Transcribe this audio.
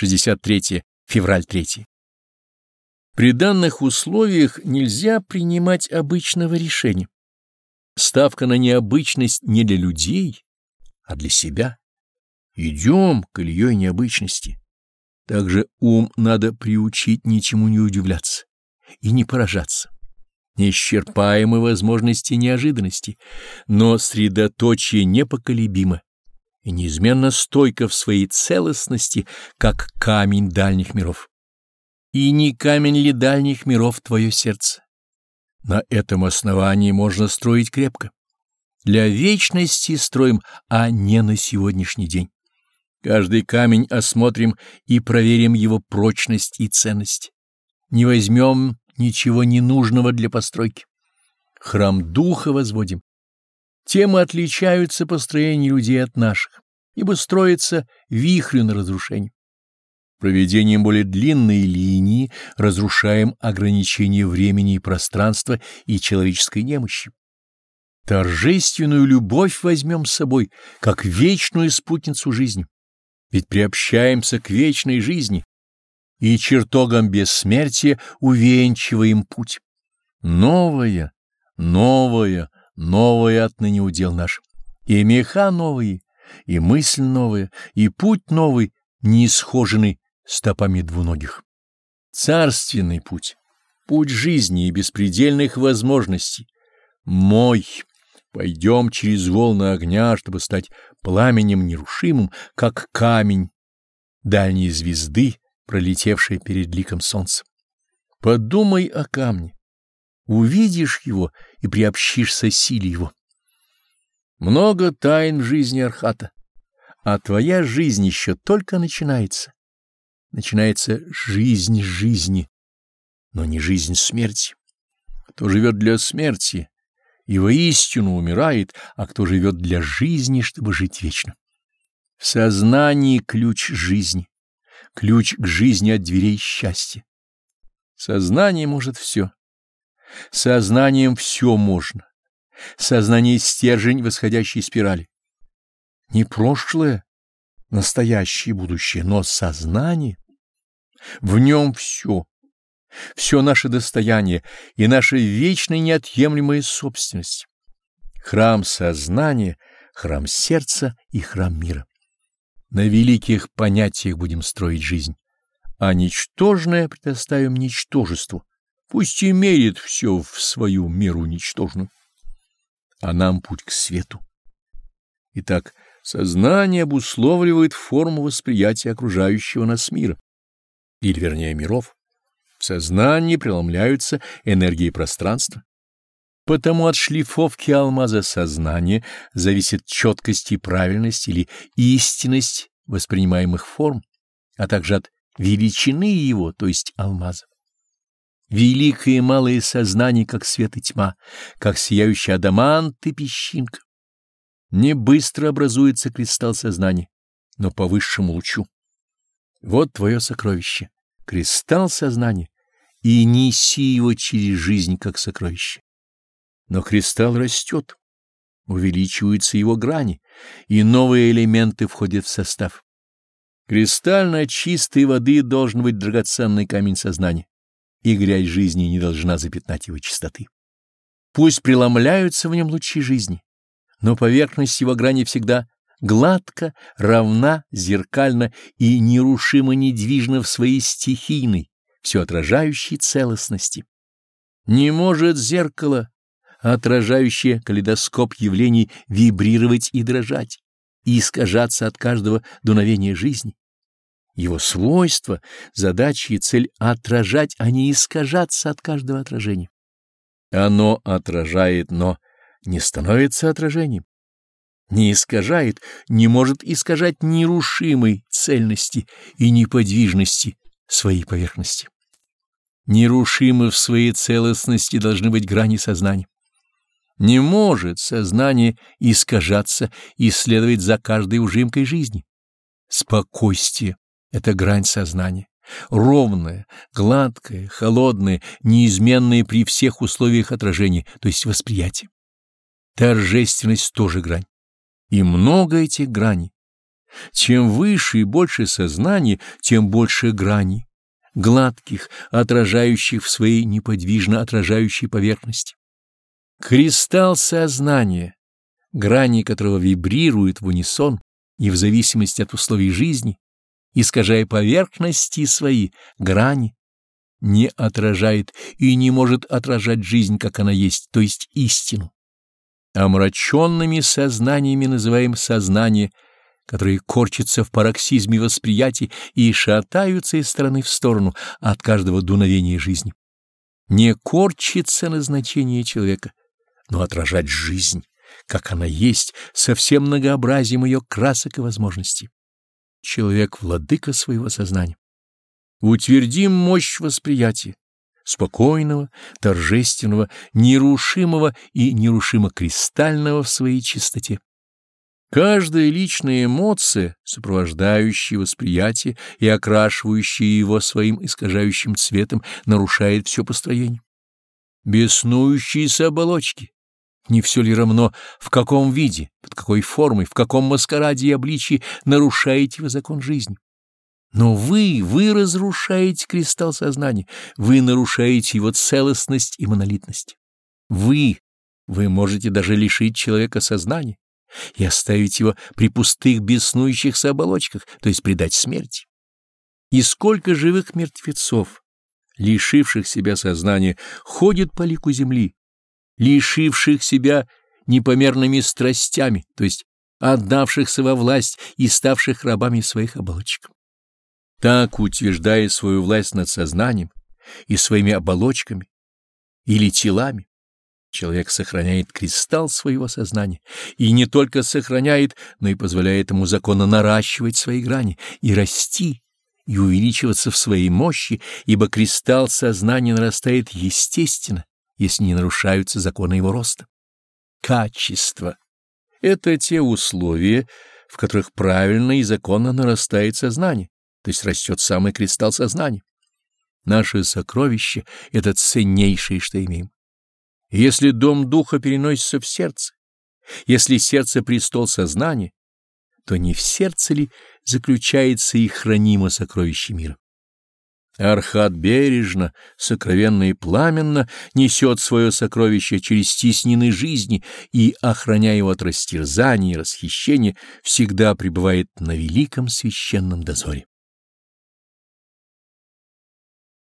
63 февраль 3. При данных условиях нельзя принимать обычного решения. Ставка на необычность не для людей, а для себя. Идем к ильей необычности. Также ум надо приучить ничему не удивляться и не поражаться. Неисчерпаемы возможности неожиданности, но средоточие непоколебимо и неизменно стойко в своей целостности, как камень дальних миров. И не камень ли дальних миров твое сердце? На этом основании можно строить крепко. Для вечности строим, а не на сегодняшний день. Каждый камень осмотрим и проверим его прочность и ценность. Не возьмем ничего ненужного для постройки. Храм духа возводим. Темы отличаются по строению людей от наших, ибо строится вихрю на разрушение. Проведением более длинной линии разрушаем ограничения времени и пространства и человеческой немощи. Торжественную любовь возьмем с собой, как вечную спутницу жизни, ведь приобщаемся к вечной жизни и чертогам бессмертия увенчиваем путь. Новое, новое, новое отныне удел наш, и меха новые, и мысль новая, и путь новый, не схоженный стопами двуногих. Царственный путь, путь жизни и беспредельных возможностей. Мой, пойдем через волны огня, чтобы стать пламенем нерушимым, как камень дальней звезды, пролетевшей перед ликом солнца. Подумай о камне, увидишь его и приобщишься силе его. Много тайн в жизни Архата, а твоя жизнь еще только начинается начинается жизнь жизни, но не жизнь смерти. Кто живет для смерти и воистину умирает, а кто живет для жизни, чтобы жить вечно. В сознании ключ жизни, ключ к жизни от дверей счастья. Сознание может все. Сознанием все можно. Сознание — стержень восходящей спирали. Не прошлое, настоящее будущее, но сознание. В нем все, все наше достояние и наша вечная неотъемлемая собственность. Храм сознания, храм сердца и храм мира. На великих понятиях будем строить жизнь, а ничтожное предоставим ничтожеству. Пусть и мерит все в свою меру ничтожную, а нам путь к свету. Итак, Сознание обусловливает форму восприятия окружающего нас мира, или вернее миров. В сознании преломляются энергии пространства. Потому от шлифовки алмаза сознания зависит четкость и правильность или истинность воспринимаемых форм, а также от величины его, то есть алмаза. Великое и малое сознание, как свет и тьма, как сияющий адамант и песчинка. Не быстро образуется кристалл сознания, но по высшему лучу. Вот твое сокровище, кристалл сознания, и неси его через жизнь как сокровище. Но кристалл растет, увеличиваются его грани, и новые элементы входят в состав. Кристально чистой воды должен быть драгоценный камень сознания, и грязь жизни не должна запятнать его чистоты. Пусть преломляются в нем лучи жизни, но поверхность его грани всегда гладко, равна, зеркальна и нерушимо недвижна в своей стихийной, все отражающей целостности. Не может зеркало, отражающее калейдоскоп явлений, вибрировать и дрожать, и искажаться от каждого дуновения жизни. Его свойство, задача и цель — отражать, а не искажаться от каждого отражения. Оно отражает, но не становится отражением, не искажает, не может искажать нерушимой цельности и неподвижности своей поверхности. Нерушимы в своей целостности должны быть грани сознания. Не может сознание искажаться и следовать за каждой ужимкой жизни. Спокойствие — это грань сознания, ровная, гладкая, холодная, неизменная при всех условиях отражения, то есть восприятия. Торжественность тоже грань. И много этих граней. Чем выше и больше сознание, тем больше граней, гладких, отражающих в своей неподвижно отражающей поверхности. Кристалл сознания, грани которого вибрируют в унисон и в зависимости от условий жизни, искажая поверхности свои, грани, не отражает и не может отражать жизнь, как она есть, то есть истину. Омраченными сознаниями называем сознание, которые корчатся в пароксизме восприятий и шатаются из стороны в сторону от каждого дуновения жизни. Не корчится назначение человека, но отражать жизнь, как она есть, со всем многообразием ее красок и возможностей. Человек — владыка своего сознания. Утвердим мощь восприятия, спокойного, торжественного, нерушимого и нерушимо кристального в своей чистоте. Каждая личная эмоция, сопровождающая восприятие и окрашивающая его своим искажающим цветом, нарушает все построение. Беснующиеся оболочки, не все ли равно, в каком виде, под какой формой, в каком маскараде и обличии нарушаете вы закон жизни? Но вы, вы разрушаете кристалл сознания, вы нарушаете его целостность и монолитность. Вы, вы можете даже лишить человека сознания и оставить его при пустых беснующихся оболочках, то есть предать смерти. И сколько живых мертвецов, лишивших себя сознания, ходит по лику земли, лишивших себя непомерными страстями, то есть отдавшихся во власть и ставших рабами своих оболочек. Так, утверждая свою власть над сознанием и своими оболочками или телами, человек сохраняет кристалл своего сознания и не только сохраняет, но и позволяет ему законно наращивать свои грани и расти, и увеличиваться в своей мощи, ибо кристалл сознания нарастает естественно, если не нарушаются законы его роста. Качество — это те условия, в которых правильно и законно нарастает сознание то есть растет самый кристалл сознания. Наше сокровище — это ценнейшее, что имеем. Если дом духа переносится в сердце, если сердце — престол сознания, то не в сердце ли заключается и хранимо сокровище мира? Архат бережно, сокровенно и пламенно несет свое сокровище через стеснины жизни и, охраняя его от растерзания и расхищения, всегда пребывает на великом священном дозоре.